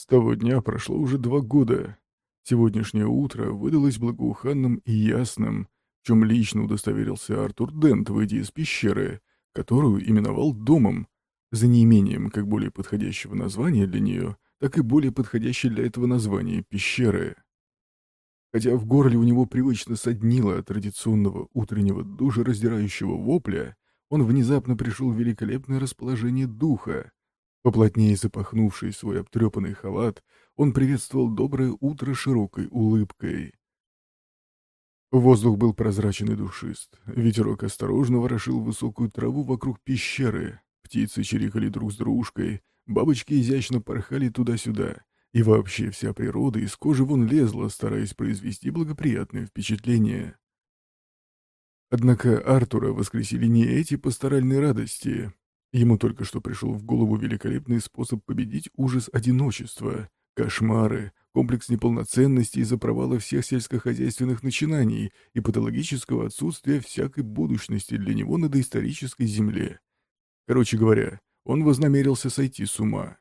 С того дня прошло уже два года. Сегодняшнее утро выдалось благоуханным и ясным, в чем лично удостоверился Артур Дент, выйдя из пещеры, которую именовал домом, за неимением как более подходящего названия для нее, так и более подходящей для этого названия пещеры. Хотя в горле у него привычно соднило от традиционного утреннего душераздирающего вопля, он внезапно пришел в великолепное расположение духа. Поплотнее запахнувший свой обтрепанный халат, он приветствовал доброе утро широкой улыбкой. Воздух был прозрачен и душист. Ветерок осторожно ворошил высокую траву вокруг пещеры. Птицы чирикали друг с дружкой, бабочки изящно порхали туда-сюда. И вообще вся природа из кожи вон лезла, стараясь произвести благоприятное впечатление. Однако Артура воскресили не эти пасторальные радости. Ему только что пришел в голову великолепный способ победить ужас одиночества, кошмары, комплекс неполноценности из-за провала всех сельскохозяйственных начинаний и патологического отсутствия всякой будущности для него на доисторической земле. Короче говоря, он вознамерился сойти с ума.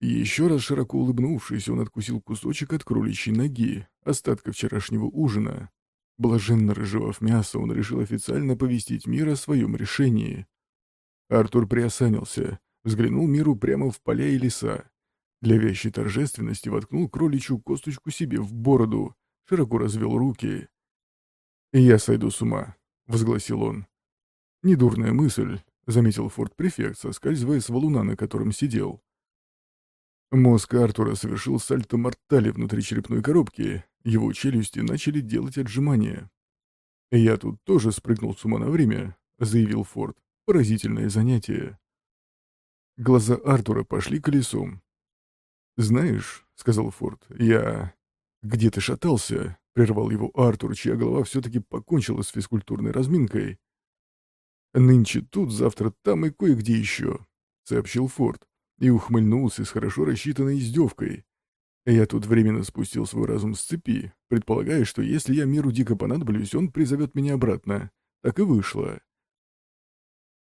Еще раз широко улыбнувшись, он откусил кусочек от кроличьей ноги, остатка вчерашнего ужина, Блаженно разжевав мясо, он решил официально повестить мир о своем решении. Артур приосанился, взглянул миру прямо в поля и леса. Для вящей торжественности воткнул кроличью косточку себе в бороду, широко развел руки. «Я сойду с ума», — возгласил он. «Недурная мысль», — заметил форт-префект, соскальзывая с валуна, на котором сидел. Мозг Артура совершил сальто-мортали внутри черепной коробки, его челюсти начали делать отжимания. «Я тут тоже спрыгнул с ума на время», — заявил Форд. «Поразительное занятие». Глаза Артура пошли колесом. «Знаешь», — сказал Форд, — «я...» «Где ты шатался?» — прервал его Артур, чья голова все-таки покончила с физкультурной разминкой. «Нынче тут, завтра там и кое-где еще», — сообщил Форд и ухмыльнулся с хорошо рассчитанной издевкой. Я тут временно спустил свой разум с цепи, предполагая, что если я миру дико понадоблюсь, он призовет меня обратно. Так и вышло.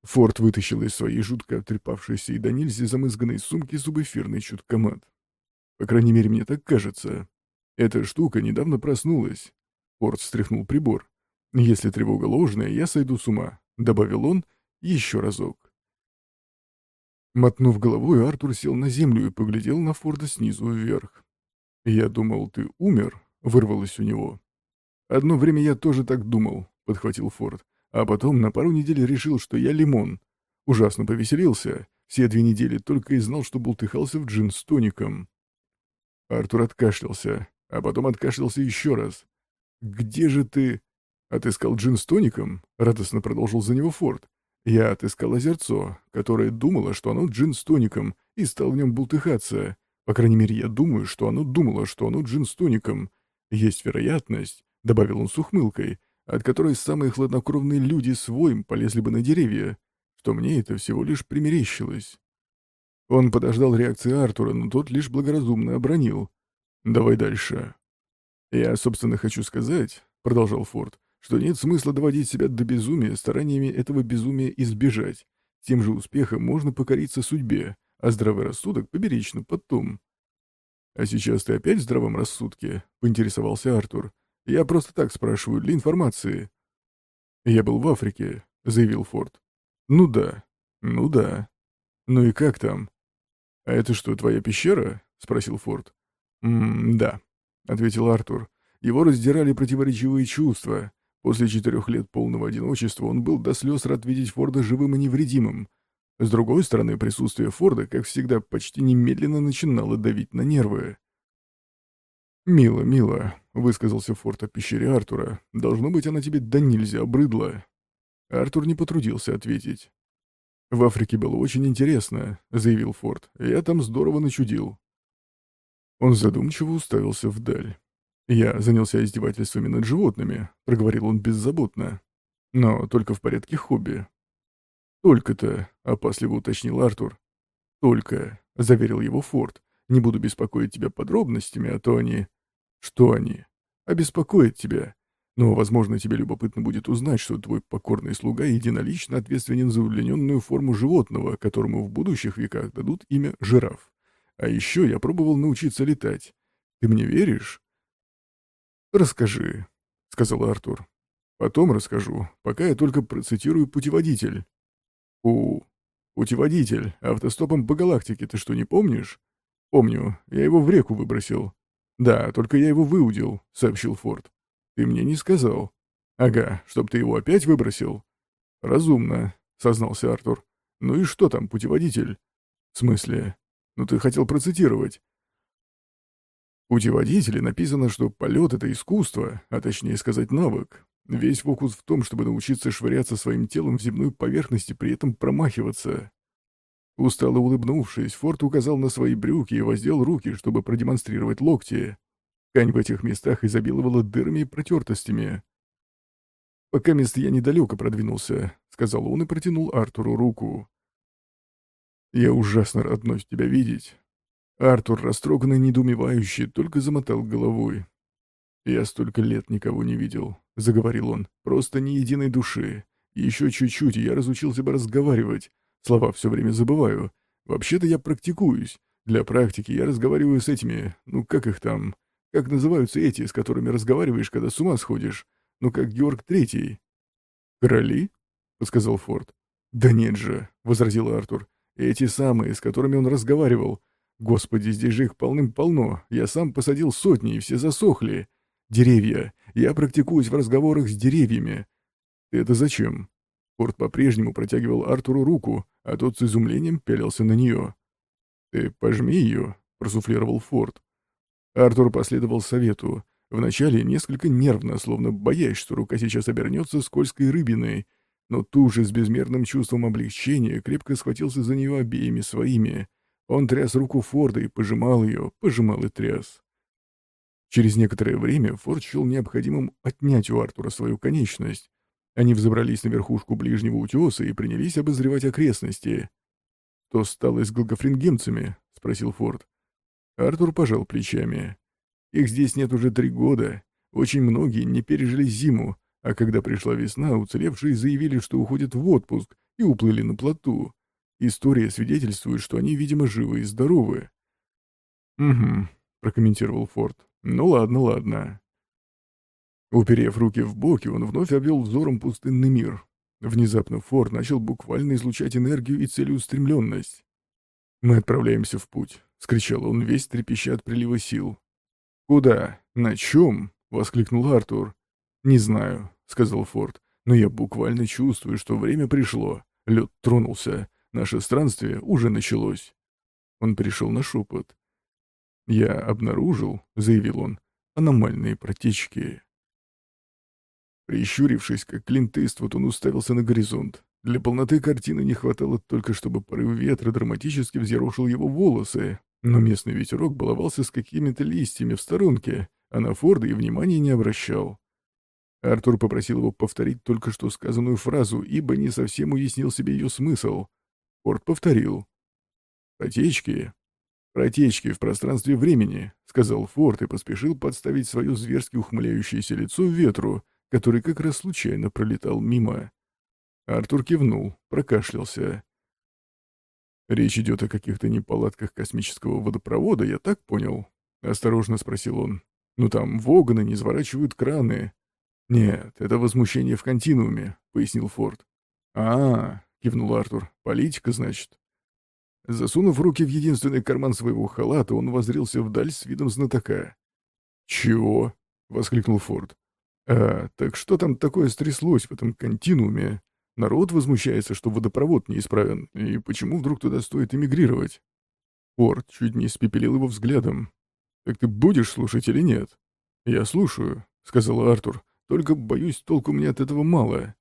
Форд вытащил из своей жутко оттрепавшейся и до нельзя замызганной сумки субэфирный чуткомат. По крайней мере, мне так кажется. Эта штука недавно проснулась. Форд встряхнул прибор. «Если тревога ложная, я сойду с ума», — добавил он еще разок. Мотнув головой, Артур сел на землю и поглядел на Форда снизу вверх. «Я думал, ты умер», — вырвалось у него. «Одно время я тоже так думал», — подхватил Форд. «А потом на пару недель решил, что я лимон. Ужасно повеселился. Все две недели только и знал, что бултыхался в джин с тоником». Артур откашлялся, а потом откашлялся еще раз. «Где же ты...» «Отыскал джин с тоником?» — радостно продолжил за него Форд. Я отыскал озерцо, которое думало, что оно джин с тоником, и стал в нем бултыхаться. По крайней мере, я думаю, что оно думало, что оно джин с тоником. Есть вероятность, — добавил он с ухмылкой, от которой самые хладнокровные люди своим полезли бы на деревья, что мне это всего лишь примерещилось. Он подождал реакции Артура, но тот лишь благоразумно обронил. «Давай дальше». «Я, собственно, хочу сказать», — продолжал Форд, что нет смысла доводить себя до безумия стараниями этого безумия избежать. Тем же успехом можно покориться судьбе, а здравый рассудок поберечь на потом. «А сейчас ты опять в здравом рассудке?» — поинтересовался Артур. «Я просто так спрашиваю, для информации». «Я был в Африке», — заявил Форд. «Ну да, ну да. Ну и как там?» «А это что, твоя пещера?» — спросил Форд. «М-да», — ответил Артур. Его раздирали противоречивые чувства. После четырех лет полного одиночества он был до слез рад видеть Форда живым и невредимым. С другой стороны, присутствие Форда, как всегда, почти немедленно начинало давить на нервы. «Мило, мило», — высказался Форд о пещере Артура. «Должно быть, она тебе да нельзя обрыдла». Артур не потрудился ответить. «В Африке было очень интересно», — заявил Форд. «Я там здорово начудил». Он задумчиво уставился вдаль. «Я занялся издевательствами над животными», — проговорил он беззаботно. «Но только в порядке хобби». «Только-то», — опасливо уточнил Артур. «Только», — заверил его Форд. «Не буду беспокоить тебя подробностями, а то они...» «Что они?» «Обеспокоят тебя. Но, возможно, тебе любопытно будет узнать, что твой покорный слуга единолично ответственен за удлиненную форму животного, которому в будущих веках дадут имя жираф. А еще я пробовал научиться летать. Ты мне веришь?» «Расскажи», — сказал Артур. «Потом расскажу, пока я только процитирую путеводитель». «У, путеводитель, автостопом по галактике, ты что, не помнишь?» «Помню, я его в реку выбросил». «Да, только я его выудил», — сообщил Форд. «Ты мне не сказал». «Ага, чтоб ты его опять выбросил?» «Разумно», — сознался Артур. «Ну и что там, путеводитель?» «В смысле? Ну ты хотел процитировать». В путеводителе написано, что полет — это искусство, а точнее сказать навык. Весь фокус в том, чтобы научиться швыряться своим телом в земную поверхность и при этом промахиваться. Устало улыбнувшись, Форд указал на свои брюки и воздел руки, чтобы продемонстрировать локти. Ткань в этих местах изобиловала дырами и протертостями. «Пока мест я недалеко продвинулся», — сказал он и протянул Артуру руку. «Я ужасно рад вновь тебя видеть». Артур, растроганный, недоумевающий, только замотал головой. «Я столько лет никого не видел», — заговорил он, — «просто ни единой души. Еще чуть-чуть, и я разучился бы разговаривать. Слова все время забываю. Вообще-то я практикуюсь. Для практики я разговариваю с этими, ну как их там, как называются эти, с которыми разговариваешь, когда с ума сходишь? Ну как Георг Третий. «Короли?» — подсказал Форд. «Да нет же», — возразил Артур. «Эти самые, с которыми он разговаривал. Господи, здесь же их полным-полно. Я сам посадил сотни, и все засохли. Деревья. Я практикуюсь в разговорах с деревьями». «Это зачем?» Форд по-прежнему протягивал Артуру руку, а тот с изумлением пялился на нее. «Ты пожми ее», — просуфлировал Форд. Артур последовал совету. Вначале несколько нервно, словно боясь, что рука сейчас обернется скользкой рыбиной, но тут же с безмерным чувством облегчения крепко схватился за нее обеими своими. Он тряс руку Форда и пожимал ее, пожимал и тряс. Через некоторое время Форд счел необходимым отнять у Артура свою конечность, они взобрались на верхушку ближнего утеса и принялись обозревать окрестности. «Что стало с голгофрингемцами?» — спросил Форд. Артур пожал плечами. «Их здесь нет уже три года. Очень многие не пережили зиму, а когда пришла весна, уцелевшие заявили, что уходят в отпуск и уплыли на плоту. История свидетельствует, что они, видимо, живы и здоровы». «Угу», — прокомментировал Форд. «Ну ладно, ладно. Уперев руки в боки, он вновь обвел взором пустынный мир. Внезапно Форд начал буквально излучать энергию и целеустремленность. «Мы отправляемся в путь», — скричал он, весь трепеща от прилива сил. «Куда? На чем?» — воскликнул Артур. «Не знаю», — сказал Форд, — «но я буквально чувствую, что время пришло. Лед тронулся. Наше странствие уже началось». Он перешел на шепот. «Я обнаружил», — заявил он, — «аномальные протечки». Прищурившись, как Клинт Иствуд, он уставился на горизонт. Для полноты картины не хватало только, чтобы порыв ветра драматически взъерошил его волосы, но местный ветерок баловался с какими-то листьями в сторонке, а на Форда и внимания не обращал. Артур попросил его повторить только что сказанную фразу, ибо не совсем уяснил себе ее смысл. Форд повторил. «Протечки? Протечки в пространстве времени», — сказал Форд и поспешил подставить свое зверски ухмыляющееся лицо ветру, который как раз случайно пролетал мимо. Артур кивнул, прокашлялся. «Речь идет о каких-то неполадках космического водопровода, я так понял?» — осторожно спросил он. «Ну там вогоны не сворачивают краны». «Нет, это возмущение в континууме», — пояснил Форд. «А, — кивнул Артур, — политика, значит». Засунув руки в единственный карман своего халата, он возрился вдаль с видом знатока. «Чего?» — воскликнул Форд. «А, так что там такое стряслось в этом континууме? Народ возмущается, что водопровод неисправен, и почему вдруг туда стоит эмигрировать?» Порт чуть не испепелил его взглядом. «Так ты будешь слушать или нет?» «Я слушаю», — сказал Артур, — «только, боюсь, толку мне от этого мало».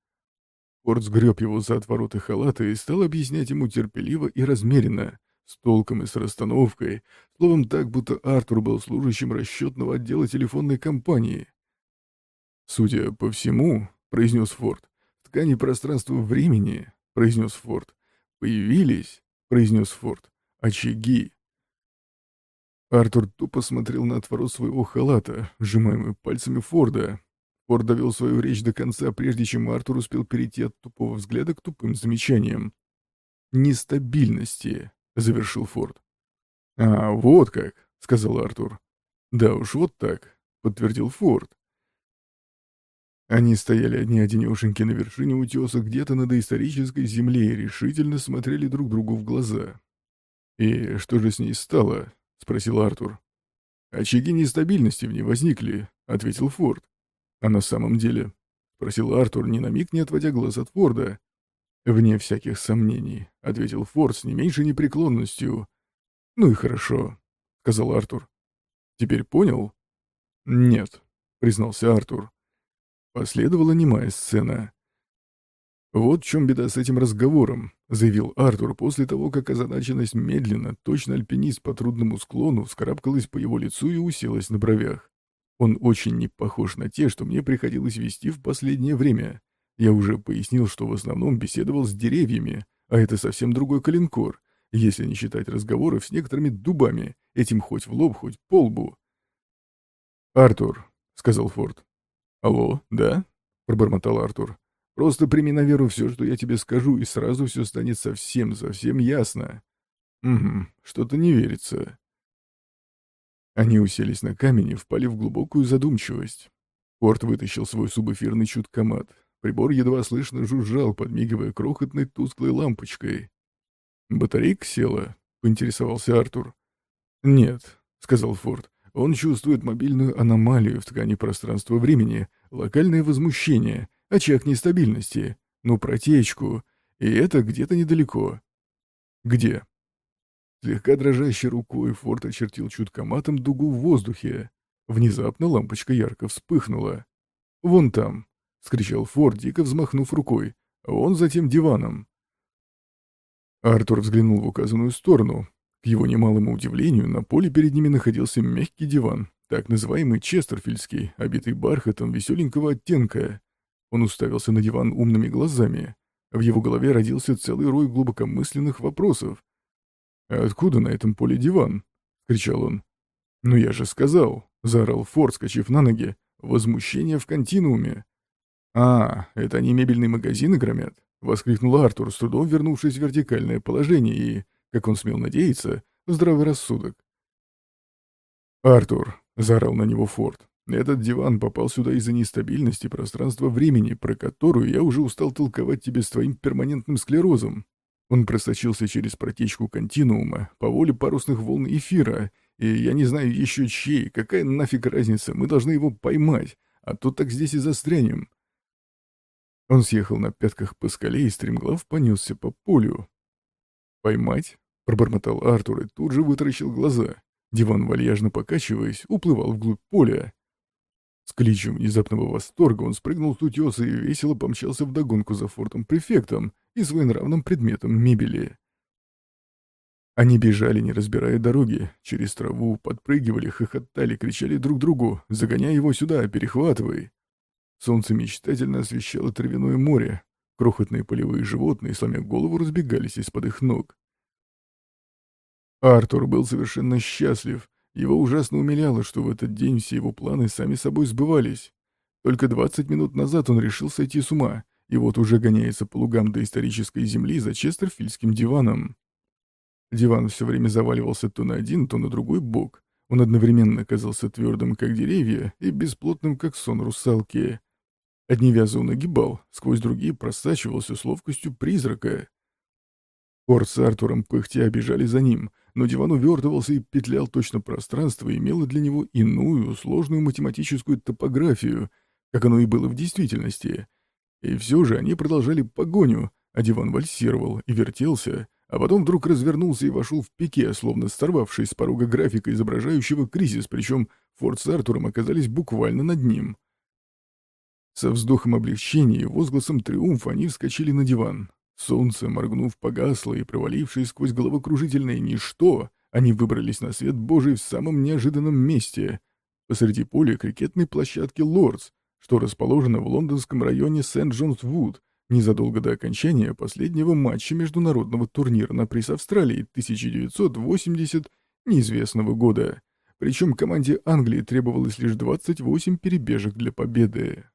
Порт сгреб его за отвороты халата и стал объяснять ему терпеливо и размеренно, с толком и с расстановкой, словом так, будто Артур был служащим расчетного отдела телефонной компании. «Судя по всему», — произнес Форд, — «в ткани пространства времени», — произнес Форд, — «появились», — произнес Форд, — «очаги». Артур тупо смотрел на отворот своего халата, сжимаемый пальцами Форда. Форд довел свою речь до конца, прежде чем Артур успел перейти от тупого взгляда к тупым замечаниям. «Нестабильности», — завершил Форд. «А, вот как», — сказал Артур. «Да уж, вот так», — подтвердил Форд. Они стояли одни-одинешеньки на вершине утеса где-то на доисторической земле и решительно смотрели друг другу в глаза. «И что же с ней стало?» — спросил Артур. «Очаги нестабильности в ней возникли», — ответил Форд. «А на самом деле?» — спросил Артур, ни на миг не отводя глаз от Форда. «Вне всяких сомнений», — ответил Форд с не меньшей непреклонностью. «Ну и хорошо», — сказал Артур. «Теперь понял?» «Нет», — признался Артур. Последовала немая сцена. «Вот в чем беда с этим разговором», — заявил Артур после того, как озадаченность медленно, точно альпинист по трудному склону, вскарабкалась по его лицу и уселась на бровях. «Он очень не похож на те, что мне приходилось вести в последнее время. Я уже пояснил, что в основном беседовал с деревьями, а это совсем другой калинкор, если не считать разговоров с некоторыми дубами, этим хоть в лоб, хоть по лбу». «Артур», — сказал Форд, «Алло, да?» — пробормотал Артур. «Просто прими на веру все, что я тебе скажу, и сразу все станет совсем-совсем ясно». «Угу, что-то не верится». Они уселись на камень впали в глубокую задумчивость. Порт вытащил свой субэфирный чуткомат. Прибор едва слышно жужжал, подмигивая крохотной тусклой лампочкой. «Батарейка села?» — поинтересовался Артур. «Нет», — сказал Форд. Он чувствует мобильную аномалию в ткани пространства-времени, локальное возмущение, очаг нестабильности, ну, протечку, и это где-то недалеко. Где? Слегка дрожащей рукой Форд очертил чуткоматом дугу в воздухе. Внезапно лампочка ярко вспыхнула. «Вон там!» — скричал Форд, дико взмахнув рукой. «А он затем диваном». Артур взглянул в указанную сторону, к его немалому удивлению, на поле перед ними находился мягкий диван, так называемый честерфильдский, обитый бархатом веселенького оттенка. Он уставился на диван умными глазами. В его голове родился целый рой глубокомысленных вопросов. откуда на этом поле диван?» — кричал он. «Ну я же сказал», — заорал Форд, скачив на ноги. «Возмущение в континууме». «А, это они мебельные магазины громят?» — воскликнул Артур, с трудом вернувшись в вертикальное положение и как он смел надеяться, здравый рассудок. «Артур», — заорал на него Форд, — «этот диван попал сюда из-за нестабильности пространства-времени, про которую я уже устал толковать тебе с твоим перманентным склерозом. Он просочился через протечку континуума по воле парусных волн эфира, и я не знаю еще чьей, какая нафиг разница, мы должны его поймать, а то так здесь и застрянем». Он съехал на пятках по скале и стремглав понесся по полю. «Поймать?» Пробормотал Артур и тут же вытаращил глаза. Диван, вальяжно покачиваясь, уплывал вглубь поля. С кличем внезапного восторга он спрыгнул с утеса и весело помчался вдогонку за фортом-префектом и своенравным предметом мебели. Они бежали, не разбирая дороги, через траву, подпрыгивали, хохотали, кричали друг другу «Загоняй его сюда, перехватывай!». Солнце мечтательно освещало травяное море. Крохотные полевые животные, сломя голову, разбегались из-под их ног. Артур был совершенно счастлив. Его ужасно умиляло, что в этот день все его планы сами собой сбывались. Только 20 минут назад он решил сойти с ума, и вот уже гоняется по лугам доисторической земли за Честерфильдским диваном. Диван все время заваливался то на один, то на другой бок. Он одновременно казался твердым, как деревья, и бесплотным, как сон русалки. Одни вязы он огибал, сквозь другие просачивался с ловкостью призрака. Орд с Артуром пыхтя бежали за ним, но диван увертывался и петлял точно пространство и имело для него иную, сложную математическую топографию, как оно и было в действительности. И все же они продолжали погоню, а диван вальсировал и вертелся, а потом вдруг развернулся и вошел в пике, словно сорвавшись с порога графика, изображающего кризис, причем Форд с Артуром оказались буквально над ним. Со вздохом облегчения и возгласом триумфа они вскочили на диван, Солнце, моргнув, погасло, и, провалившись сквозь головокружительное ничто, они выбрались на свет Божий в самом неожиданном месте, посреди поля крикетной площадки «Лордс», что расположено в лондонском районе Сент-Джонс-Вуд, незадолго до окончания последнего матча международного турнира на приз Австралии 1980 неизвестного года. Причем команде Англии требовалось лишь 28 перебежек для победы.